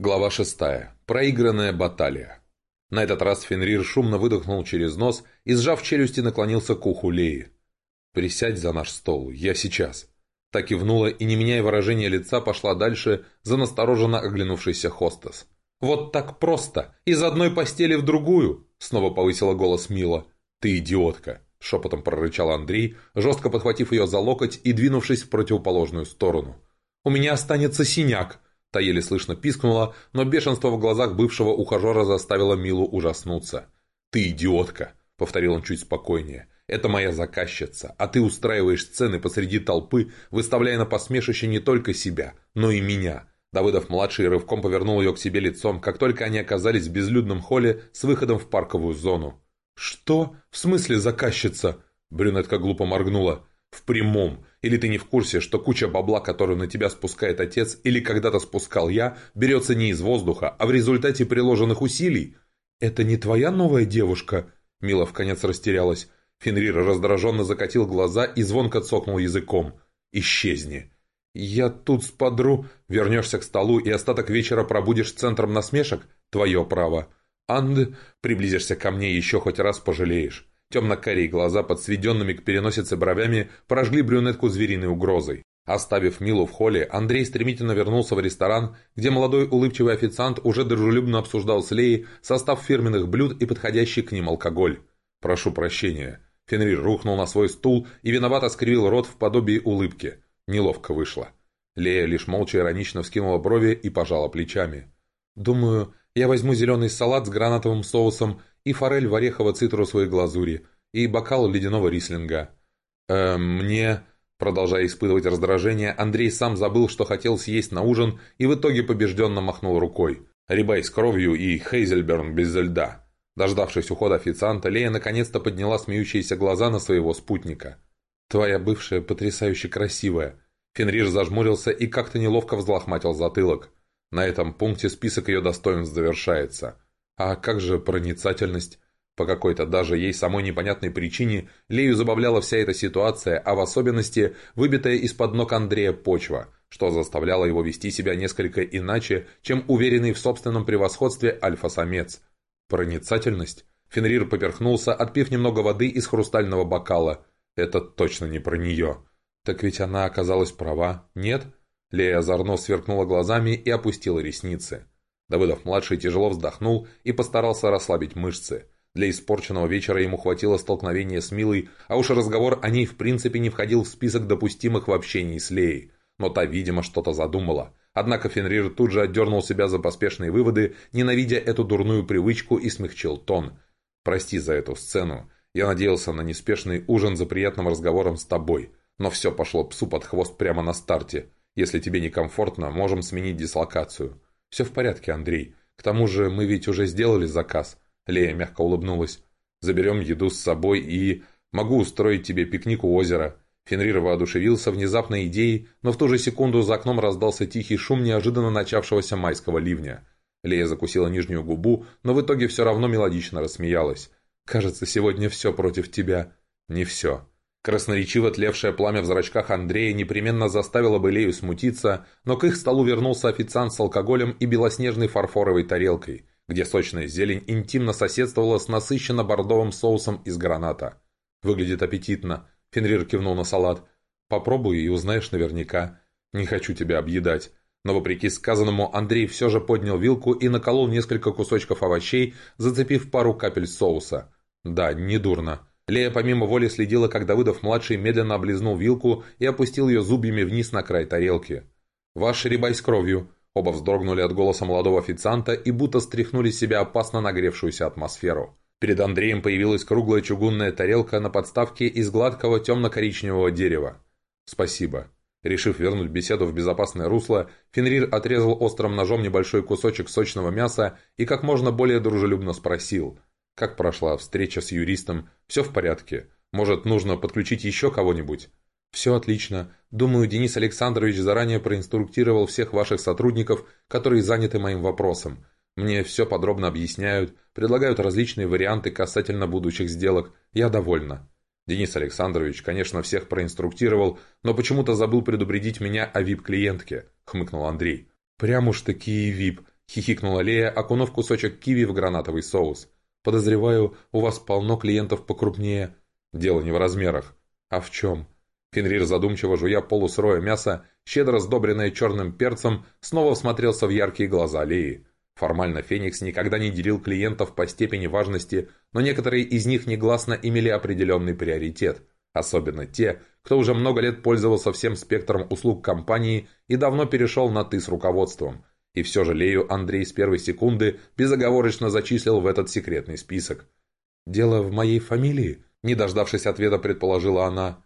Глава шестая. Проигранная баталия. На этот раз Фенрир шумно выдохнул через нос и, сжав челюсти, наклонился к уху Леи. «Присядь за наш стол, я сейчас». Так кивнула и, не меняя выражения лица, пошла дальше за настороженно оглянувшийся хостес. «Вот так просто! Из одной постели в другую!» Снова повысила голос Мила. «Ты идиотка!» — шепотом прорычал Андрей, жестко подхватив ее за локоть и двинувшись в противоположную сторону. «У меня останется синяк!» Та еле слышно пискнула, но бешенство в глазах бывшего ухажера заставило Милу ужаснуться. «Ты идиотка!» — повторил он чуть спокойнее. «Это моя заказчица, а ты устраиваешь сцены посреди толпы, выставляя на посмешище не только себя, но и меня». Давыдов-младший рывком повернул ее к себе лицом, как только они оказались в безлюдном холле с выходом в парковую зону. «Что? В смысле заказчица?» Брюнетка глупо моргнула. «В прямом. Или ты не в курсе, что куча бабла, которую на тебя спускает отец, или когда-то спускал я, берется не из воздуха, а в результате приложенных усилий? Это не твоя новая девушка?» Мила в конец растерялась. Фенрир раздраженно закатил глаза и звонко цокнул языком. «Исчезни!» «Я тут сподру. Вернешься к столу и остаток вечера пробудешь центром насмешек? Твое право. Анд, приблизишься ко мне еще хоть раз пожалеешь. Темно-карие глаза под сведенными к переносице бровями прожгли брюнетку звериной угрозой. Оставив Милу в холле, Андрей стремительно вернулся в ресторан, где молодой улыбчивый официант уже дружелюбно обсуждал с Леей состав фирменных блюд и подходящий к ним алкоголь. «Прошу прощения». Фенрир рухнул на свой стул и виновато скривил рот в подобии улыбки. Неловко вышло. Лея лишь молча иронично вскинула брови и пожала плечами. «Думаю, я возьму зеленый салат с гранатовым соусом и форель в орехово-цитрусовой глазури, и бокал ледяного рислинга. «Э, мне...» Продолжая испытывать раздражение, Андрей сам забыл, что хотел съесть на ужин, и в итоге побежденно махнул рукой. Рибай с кровью и Хейзельберн без льда. Дождавшись ухода официанта, Лея наконец-то подняла смеющиеся глаза на своего спутника. «Твоя бывшая потрясающе красивая». Фенрир зажмурился и как-то неловко взлохматил затылок. На этом пункте список ее достоинств завершается. А как же проницательность? По какой-то даже ей самой непонятной причине Лею забавляла вся эта ситуация, а в особенности выбитая из-под ног Андрея почва, что заставляло его вести себя несколько иначе, чем уверенный в собственном превосходстве альфа-самец. Проницательность? Фенрир поперхнулся, отпив немного воды из хрустального бокала. Это точно не про нее. Так ведь она оказалась права, нет? Лея озорно сверкнула глазами и опустила ресницы. Давыдов-младший тяжело вздохнул и постарался расслабить мышцы. Для испорченного вечера ему хватило столкновения с Милой, а уж разговор о ней в принципе не входил в список допустимых в общении с Леей. Но та, видимо, что-то задумала. Однако Фенрир тут же отдернул себя за поспешные выводы, ненавидя эту дурную привычку и смягчил тон. «Прости за эту сцену. Я надеялся на неспешный ужин за приятным разговором с тобой. Но все пошло псу под хвост прямо на старте. Если тебе некомфортно, можем сменить дислокацию». «Все в порядке, Андрей. К тому же мы ведь уже сделали заказ». Лея мягко улыбнулась. «Заберем еду с собой и... Могу устроить тебе пикник у озера». Фенрир воодушевился внезапной идеей, но в ту же секунду за окном раздался тихий шум неожиданно начавшегося майского ливня. Лея закусила нижнюю губу, но в итоге все равно мелодично рассмеялась. «Кажется, сегодня все против тебя». «Не все». Красноречиво тлевшее пламя в зрачках Андрея непременно заставило бы Лею смутиться, но к их столу вернулся официант с алкоголем и белоснежной фарфоровой тарелкой, где сочная зелень интимно соседствовала с насыщенно-бордовым соусом из граната. «Выглядит аппетитно», — Фенрир кивнул на салат. «Попробуй и узнаешь наверняка. Не хочу тебя объедать». Но вопреки сказанному, Андрей все же поднял вилку и наколол несколько кусочков овощей, зацепив пару капель соуса. «Да, недурно». Лея помимо воли следила, как Давыдов-младший медленно облизнул вилку и опустил ее зубьями вниз на край тарелки. «Ваш рибай с кровью!» Оба вздрогнули от голоса молодого официанта и будто стряхнули с себя опасно нагревшуюся атмосферу. Перед Андреем появилась круглая чугунная тарелка на подставке из гладкого темно-коричневого дерева. «Спасибо». Решив вернуть беседу в безопасное русло, Фенрир отрезал острым ножом небольшой кусочек сочного мяса и как можно более дружелюбно спросил – как прошла встреча с юристом? Все в порядке? Может, нужно подключить еще кого-нибудь? Все отлично. Думаю, Денис Александрович заранее проинструктировал всех ваших сотрудников, которые заняты моим вопросом. Мне все подробно объясняют, предлагают различные варианты касательно будущих сделок. Я довольна. Денис Александрович, конечно, всех проинструктировал, но почему-то забыл предупредить меня о вип-клиентке, хмыкнул Андрей. Прям уж такие вип, — хихикнула Лея, окунув кусочек киви в гранатовый соус. «Подозреваю, у вас полно клиентов покрупнее». «Дело не в размерах». «А в чем?» Фенрир, задумчиво жуя полусырое мясо, щедро сдобренное черным перцем, снова всмотрелся в яркие глаза Леи. Формально Феникс никогда не делил клиентов по степени важности, но некоторые из них негласно имели определенный приоритет. Особенно те, кто уже много лет пользовался всем спектром услуг компании и давно перешел на «ты» с руководством. И все же Лею Андрей с первой секунды безоговорочно зачислил в этот секретный список. «Дело в моей фамилии?» Не дождавшись ответа, предположила она.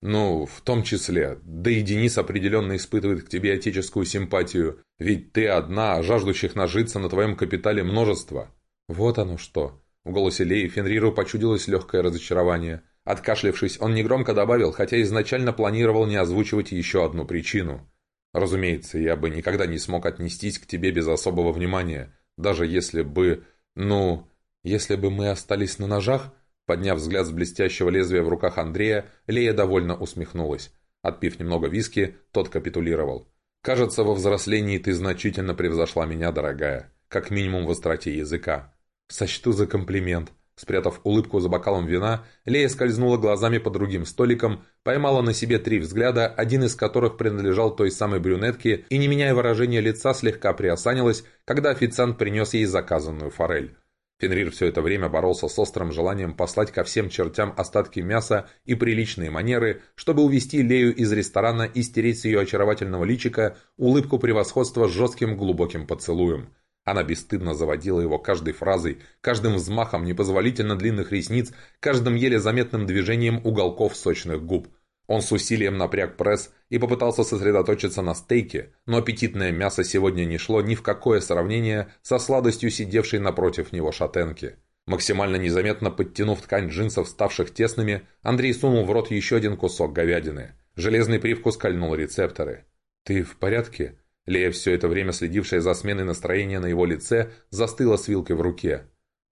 «Ну, в том числе. Да и Денис определенно испытывает к тебе отеческую симпатию. Ведь ты одна, а жаждущих нажиться на твоем капитале множество». «Вот оно что». В голосе Леи Фенриру почудилось легкое разочарование. Откашлившись, он негромко добавил, хотя изначально планировал не озвучивать еще одну причину. «Разумеется, я бы никогда не смог отнестись к тебе без особого внимания, даже если бы... ну... если бы мы остались на ножах...» Подняв взгляд с блестящего лезвия в руках Андрея, Лея довольно усмехнулась. Отпив немного виски, тот капитулировал. «Кажется, во взрослении ты значительно превзошла меня, дорогая. Как минимум в остроте языка. Сочту за комплимент». Спрятав улыбку за бокалом вина, Лея скользнула глазами по другим столикам, поймала на себе три взгляда, один из которых принадлежал той самой брюнетке, и, не меняя выражения лица, слегка приосанилась, когда официант принес ей заказанную форель. Фенрир все это время боролся с острым желанием послать ко всем чертям остатки мяса и приличные манеры, чтобы увести Лею из ресторана и стереть с ее очаровательного личика улыбку превосходства с жестким глубоким поцелуем. Она бесстыдно заводила его каждой фразой, каждым взмахом непозволительно длинных ресниц, каждым еле заметным движением уголков сочных губ – он с усилием напряг пресс и попытался сосредоточиться на стейке, но аппетитное мясо сегодня не шло ни в какое сравнение со сладостью сидевшей напротив него шатенки. Максимально незаметно подтянув ткань джинсов, ставших тесными, Андрей сунул в рот еще один кусок говядины. Железный привкус кольнул рецепторы. «Ты в порядке?» Лея, все это время следившая за сменой настроения на его лице, застыла с вилкой в руке.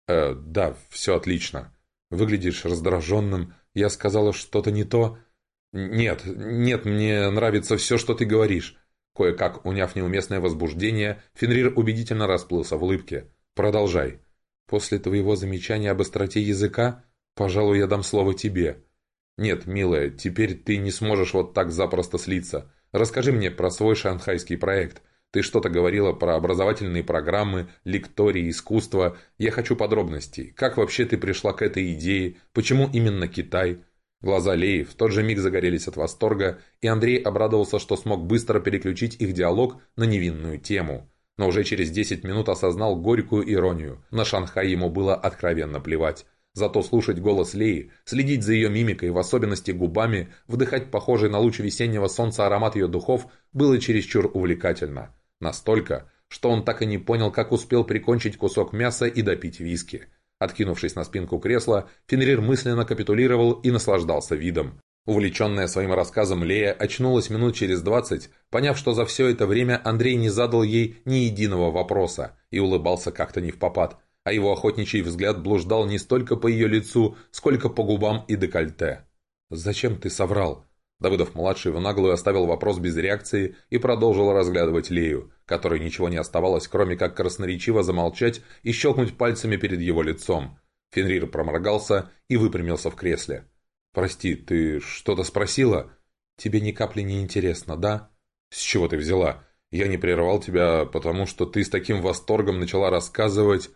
«Э, да, все отлично. Выглядишь раздраженным. Я сказала что-то не то...» «Нет, нет, мне нравится все, что ты говоришь». Кое-как, уняв неуместное возбуждение, Фенрир убедительно расплылся в улыбке. «Продолжай. После твоего замечания об остроте языка, пожалуй, я дам слово тебе». «Нет, милая, теперь ты не сможешь вот так запросто слиться. Расскажи мне про свой шанхайский проект. Ты что-то говорила про образовательные программы, лектории, искусство. Я хочу подробностей. Как вообще ты пришла к этой идее? Почему именно Китай?» Глаза Леи в тот же миг загорелись от восторга, и Андрей обрадовался, что смог быстро переключить их диалог на невинную тему. Но уже через 10 минут осознал горькую иронию. На Шанхай ему было откровенно плевать. Зато слушать голос Леи, следить за ее мимикой, в особенности губами, вдыхать похожий на луч весеннего солнца аромат ее духов, было чересчур увлекательно. Настолько, что он так и не понял, как успел прикончить кусок мяса и допить виски. Откинувшись на спинку кресла, Фенрир мысленно капитулировал и наслаждался видом. Увлеченная своим рассказом Лея очнулась минут через двадцать, поняв, что за все это время Андрей не задал ей ни единого вопроса и улыбался как-то не в попад, а его охотничий взгляд блуждал не столько по ее лицу, сколько по губам и декольте. «Зачем ты соврал?» Давыдов-младший в наглую оставил вопрос без реакции и продолжил разглядывать Лею, которой ничего не оставалось, кроме как красноречиво замолчать и щелкнуть пальцами перед его лицом. Фенрир проморгался и выпрямился в кресле. «Прости, ты что-то спросила? Тебе ни капли не интересно, да?» «С чего ты взяла? Я не прервал тебя, потому что ты с таким восторгом начала рассказывать...»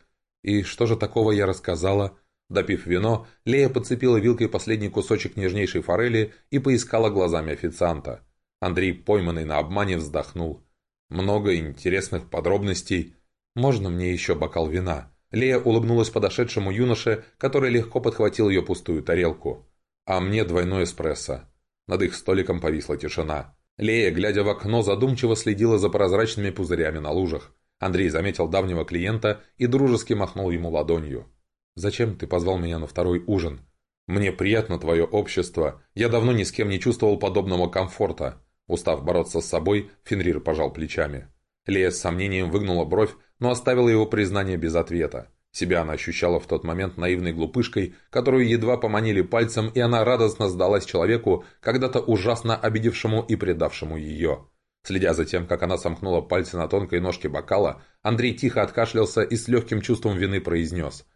«И что же такого я рассказала?» Допив вино, Лея подцепила вилкой последний кусочек нежнейшей форели и поискала глазами официанта. Андрей, пойманный на обмане, вздохнул. «Много интересных подробностей. Можно мне еще бокал вина?» Лея улыбнулась подошедшему юноше, который легко подхватил ее пустую тарелку. «А мне двойной эспрессо». Над их столиком повисла тишина. Лея, глядя в окно, задумчиво следила за прозрачными пузырями на лужах. Андрей заметил давнего клиента и дружески махнул ему ладонью. «Зачем ты позвал меня на второй ужин?» «Мне приятно твое общество. Я давно ни с кем не чувствовал подобного комфорта». Устав бороться с собой, Фенрир пожал плечами. Лея с сомнением выгнула бровь, но оставила его признание без ответа. Себя она ощущала в тот момент наивной глупышкой, которую едва поманили пальцем, и она радостно сдалась человеку, когда-то ужасно обидевшему и предавшему ее. Следя за тем, как она сомкнула пальцы на тонкой ножке бокала, Андрей тихо откашлялся и с легким чувством вины произнес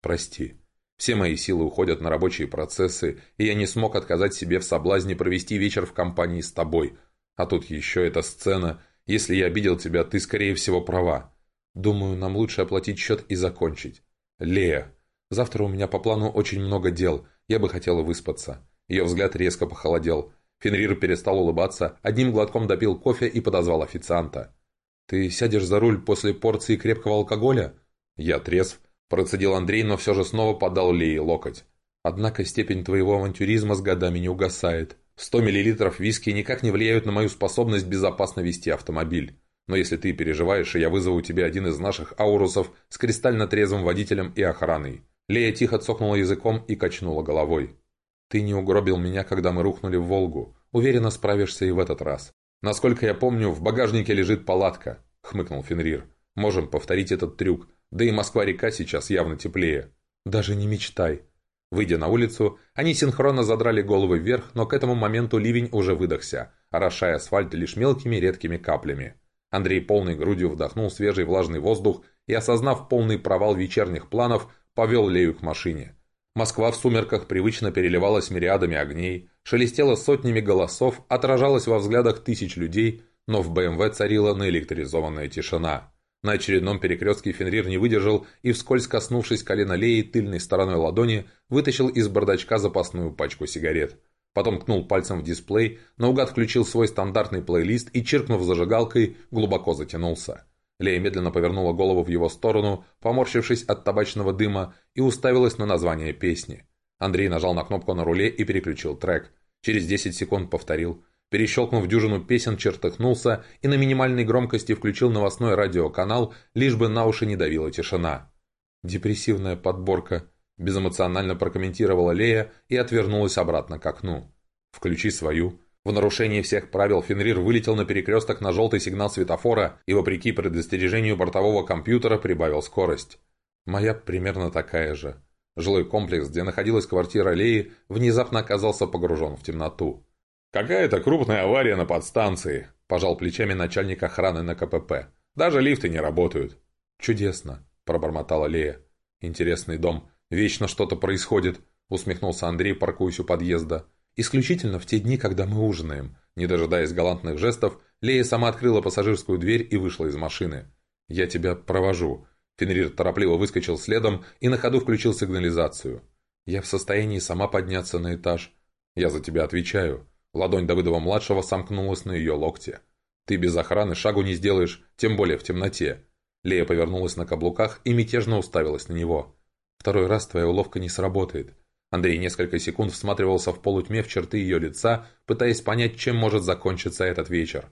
«Прости». Все мои силы уходят на рабочие процессы, и я не смог отказать себе в соблазне провести вечер в компании с тобой. А тут еще эта сцена. Если я обидел тебя, ты, скорее всего, права. Думаю, нам лучше оплатить счет и закончить. Лея, завтра у меня по плану очень много дел. Я бы хотела выспаться. Ее взгляд резко похолодел. Фенрир перестал улыбаться, одним глотком допил кофе и подозвал официанта. «Ты сядешь за руль после порции крепкого алкоголя?» «Я трезв», – процедил Андрей, но все же снова подал Лее локоть. «Однако степень твоего авантюризма с годами не угасает. Сто миллилитров виски никак не влияют на мою способность безопасно вести автомобиль. Но если ты переживаешь, я вызову тебе один из наших аурусов с кристально трезвым водителем и охраной». Лея тихо цокнула языком и качнула головой. «Ты не угробил меня, когда мы рухнули в Волгу. Уверенно справишься и в этот раз. Насколько я помню, в багажнике лежит палатка», — хмыкнул Фенрир. «Можем повторить этот трюк. Да и Москва-река сейчас явно теплее». «Даже не мечтай». Выйдя на улицу, они синхронно задрали головы вверх, но к этому моменту ливень уже выдохся, орошая асфальт лишь мелкими редкими каплями. Андрей полной грудью вдохнул свежий влажный воздух и, осознав полный провал вечерних планов, повел Лею к машине. Москва в сумерках привычно переливалась мириадами огней, шелестела сотнями голосов, отражалась во взглядах тысяч людей, но в БМВ царила наэлектризованная тишина. На очередном перекрестке Фенрир не выдержал и, вскользь коснувшись колена Леи тыльной стороной ладони, вытащил из бардачка запасную пачку сигарет. Потом ткнул пальцем в дисплей, наугад включил свой стандартный плейлист и, чиркнув зажигалкой, глубоко затянулся. Лея медленно повернула голову в его сторону, поморщившись от табачного дыма, и уставилась на название песни. Андрей нажал на кнопку на руле и переключил трек. Через 10 секунд повторил. Перещелкнув дюжину песен, чертыхнулся и на минимальной громкости включил новостной радиоканал, лишь бы на уши не давила тишина. «Депрессивная подборка», – безэмоционально прокомментировала Лея и отвернулась обратно к окну. «Включи свою», в нарушении всех правил Фенрир вылетел на перекресток на желтый сигнал светофора и, вопреки предостережению бортового компьютера, прибавил скорость. Моя примерно такая же. Жилой комплекс, где находилась квартира Леи, внезапно оказался погружен в темноту. «Какая-то крупная авария на подстанции», – пожал плечами начальник охраны на КПП. «Даже лифты не работают». «Чудесно», – пробормотала Лея. «Интересный дом. Вечно что-то происходит», – усмехнулся Андрей, паркуясь у подъезда. Исключительно в те дни, когда мы ужинаем. Не дожидаясь галантных жестов, Лея сама открыла пассажирскую дверь и вышла из машины. «Я тебя провожу». Фенрир торопливо выскочил следом и на ходу включил сигнализацию. «Я в состоянии сама подняться на этаж. Я за тебя отвечаю». Ладонь Давыдова-младшего сомкнулась на ее локте. «Ты без охраны шагу не сделаешь, тем более в темноте». Лея повернулась на каблуках и мятежно уставилась на него. «Второй раз твоя уловка не сработает. Андрей несколько секунд всматривался в полутьме в черты ее лица, пытаясь понять, чем может закончиться этот вечер.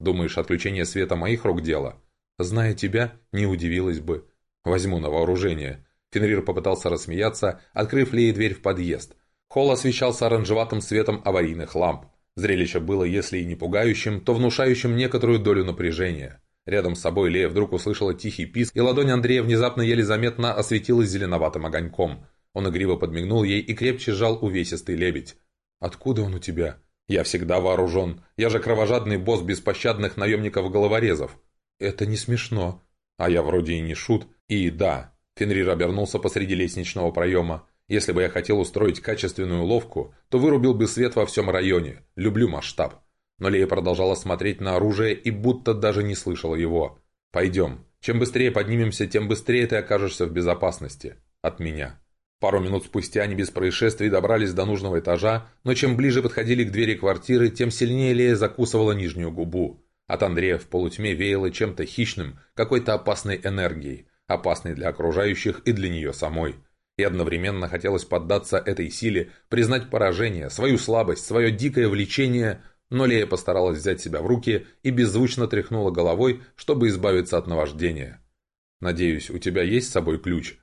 «Думаешь, отключение света моих рук дело?» «Зная тебя, не удивилась бы. Возьму на вооружение». Фенрир попытался рассмеяться, открыв Лее дверь в подъезд. Холл освещался оранжеватым светом аварийных ламп. Зрелище было, если и не пугающим, то внушающим некоторую долю напряжения. Рядом с собой Лея вдруг услышала тихий писк, и ладонь Андрея внезапно еле заметно осветилась зеленоватым огоньком – он игриво подмигнул ей и крепче сжал увесистый лебедь. «Откуда он у тебя?» «Я всегда вооружен. Я же кровожадный босс беспощадных наемников-головорезов». «Это не смешно». «А я вроде и не шут. И да». Фенрир обернулся посреди лестничного проема. «Если бы я хотел устроить качественную ловку, то вырубил бы свет во всем районе. Люблю масштаб». Но Лея продолжала смотреть на оружие и будто даже не слышала его. «Пойдем. Чем быстрее поднимемся, тем быстрее ты окажешься в безопасности. От меня». Пару минут спустя они без происшествий добрались до нужного этажа, но чем ближе подходили к двери квартиры, тем сильнее Лея закусывала нижнюю губу. От Андрея в полутьме веяло чем-то хищным, какой-то опасной энергией, опасной для окружающих и для нее самой. И одновременно хотелось поддаться этой силе, признать поражение, свою слабость, свое дикое влечение, но Лея постаралась взять себя в руки и беззвучно тряхнула головой, чтобы избавиться от наваждения. «Надеюсь, у тебя есть с собой ключ?»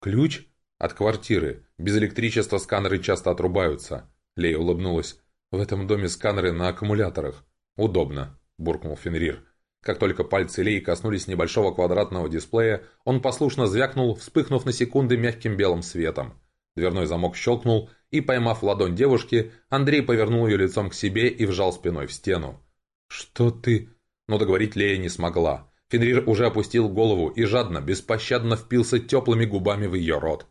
«Ключ?» От квартиры. Без электричества сканеры часто отрубаются. Лея улыбнулась. В этом доме сканеры на аккумуляторах. Удобно, буркнул Фенрир. Как только пальцы Леи коснулись небольшого квадратного дисплея, он послушно звякнул, вспыхнув на секунды мягким белым светом. Дверной замок щелкнул, и, поймав ладонь девушки, Андрей повернул ее лицом к себе и вжал спиной в стену. «Что ты...» Но договорить Лея не смогла. Фенрир уже опустил голову и жадно, беспощадно впился теплыми губами в ее рот.